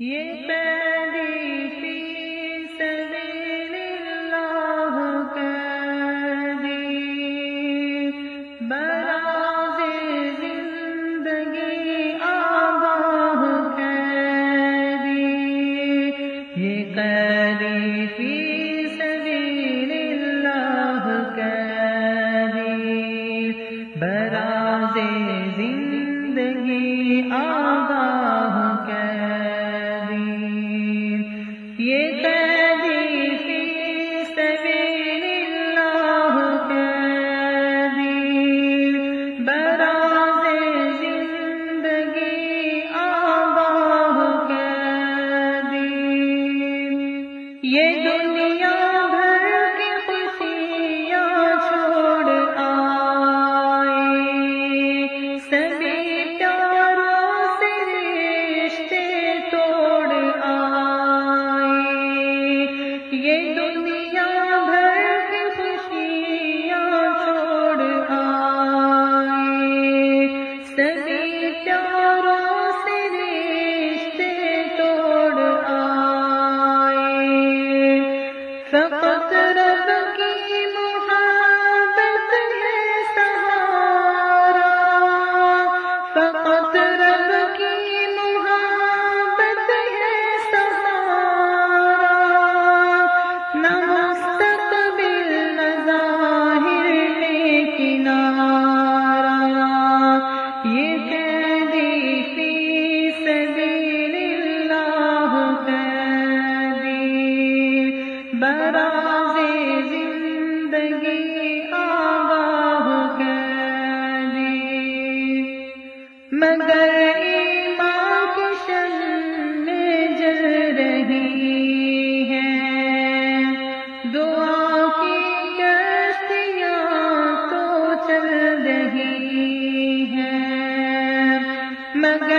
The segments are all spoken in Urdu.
یہ یہ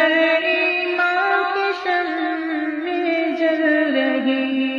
مگر ایمان جل رہی۔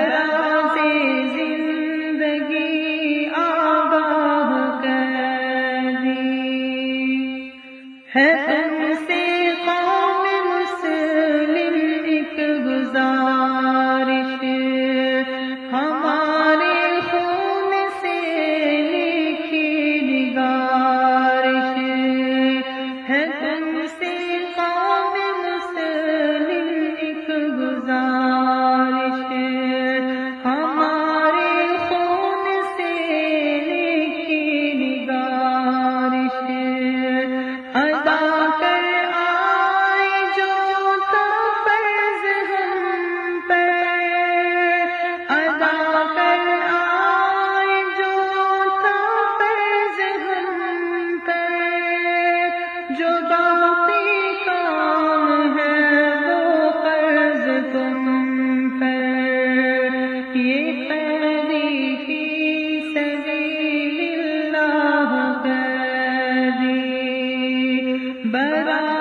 سلام. بڑا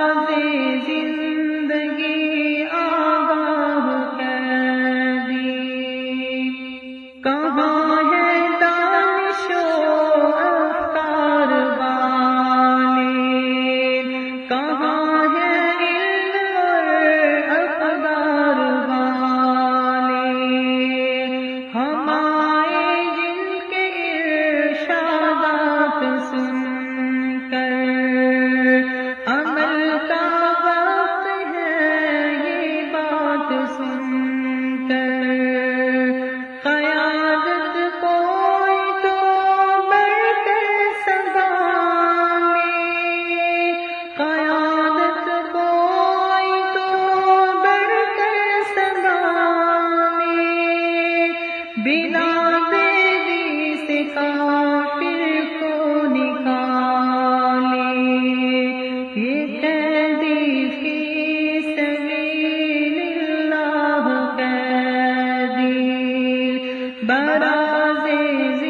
عزیز